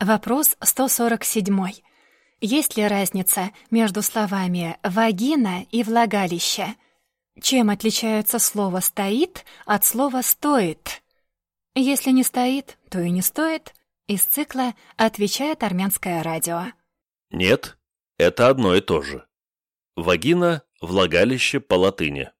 Вопрос 147. Есть ли разница между словами «вагина» и «влагалище»? Чем отличается слово «стоит» от слова «стоит»? Если не стоит, то и не стоит. Из цикла отвечает армянское радио. Нет, это одно и то же. Вагина – влагалище по латыни.